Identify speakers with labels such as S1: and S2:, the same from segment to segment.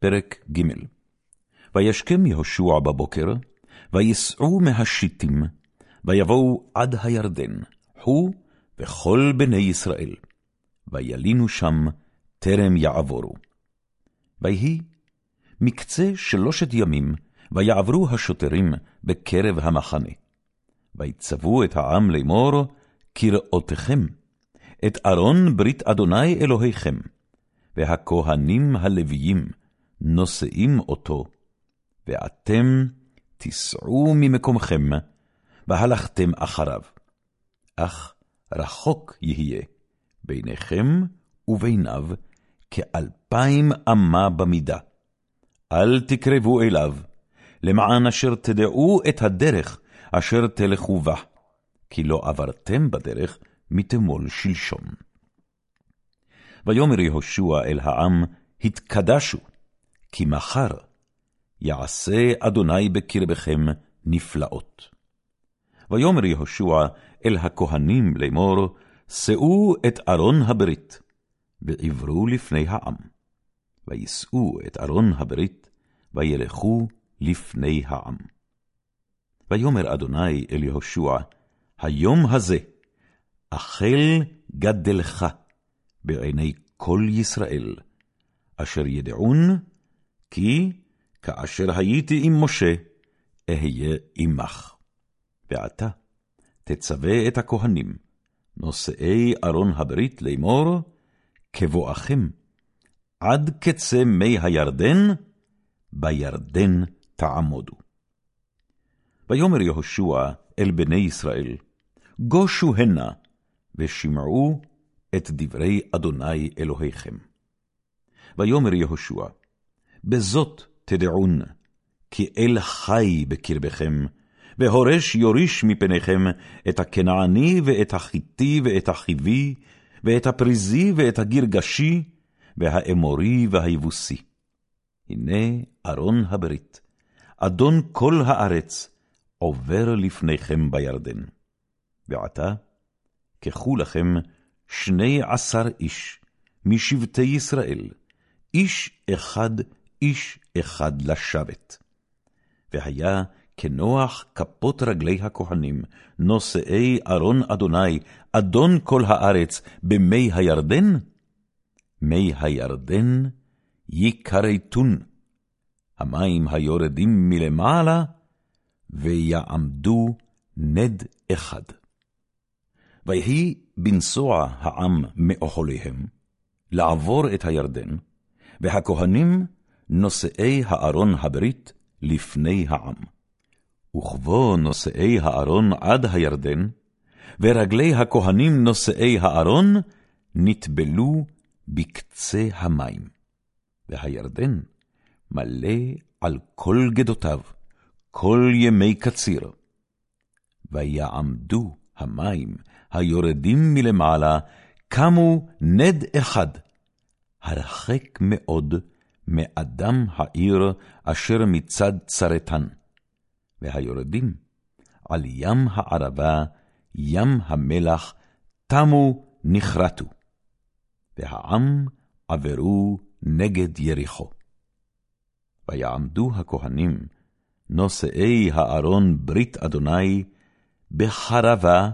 S1: פרק ג' וישכם יהושע בבוקר, ויסעו מהשיטים, ויבואו עד הירדן, הוא וכל בני ישראל, וילינו שם טרם יעבורו. ויהי מקצה שלושת ימים, ויעברו השוטרים בקרב המחנה. ויצוו את העם לאמור, כראותכם, את ארון ברית אדוני אלוהיכם, והכהנים הלוויים נושאים אותו, ואתם תיסעו ממקומכם, והלכתם אחריו. אך רחוק יהיה ביניכם וביניו כאלפיים אמה במידה. אל תקרבו אליו, למען אשר תדעו את הדרך אשר תלכו בה, כי לא עברתם בדרך מתמול שלשום. ויאמר יהושע אל העם, התקדשו, כי מחר יעשה אדוני בקרבכם נפלאות. ויאמר יהושע אל הכהנים לאמור, שאו את ארון הברית, ועברו לפני העם. ויישאו את ארון הברית, וילכו לפני העם. ויאמר אדוני אל יהושע, היום הזה, החל גדלך בעיני כל ישראל, אשר ידעון, כי כאשר הייתי עם משה, אהיה עמך. ועתה תצווה את הכהנים, נושאי ארון הברית לאמור, כבואכם, עד קצה מי הירדן, בירדן תעמודו. ויאמר יהושע אל בני ישראל, גושו הנה, ושמעו את דברי אדוני אלוהיכם. ויאמר יהושע, בזאת תדעון, כי אל חי בקרבכם, והורש יוריש מפניכם את הכנעני ואת החיתי ואת החיבי, ואת הפריזי ואת הגרגשי, והאמורי והיבוסי. הנה ארון הברית, אדון כל הארץ, עובר לפניכם בירדן. ועתה, קחו לכם שני עשר איש משבטי ישראל, איש אחד, איש אחד לשבת. והיה כנוח כפות רגלי הכהנים, נושאי ארון אדוני, אדון כל הארץ, במי הירדן? מי הירדן יכרתון, המים היורדים מלמעלה, ויעמדו נד אחד. ויהי בנסוע העם מאוכליהם, לעבור את הירדן, והכהנים נושאי הארון הברית לפני העם. וכבו נושאי הארון עד הירדן, ורגלי הכהנים נושאי הארון נטבלו בקצה המים. והירדן מלא על כל גדותיו, כל ימי קציר. ויעמדו המים היורדים מלמעלה, קמו נד אחד, הרחק מאוד מאדם העיר אשר מצד צרתן. והיורדים על ים הערבה, ים המלח, תמו נחרטו. והעם עברו נגד יריחו. ויעמדו הכהנים, נושאי הארון ברית אדוני, בחרבה,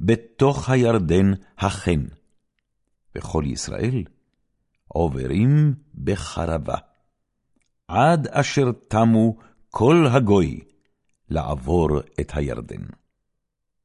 S1: בתוך הירדן החן. וכל ישראל עוברים בחרבה, עד אשר תמו כל הגוי לעבור את הירדן.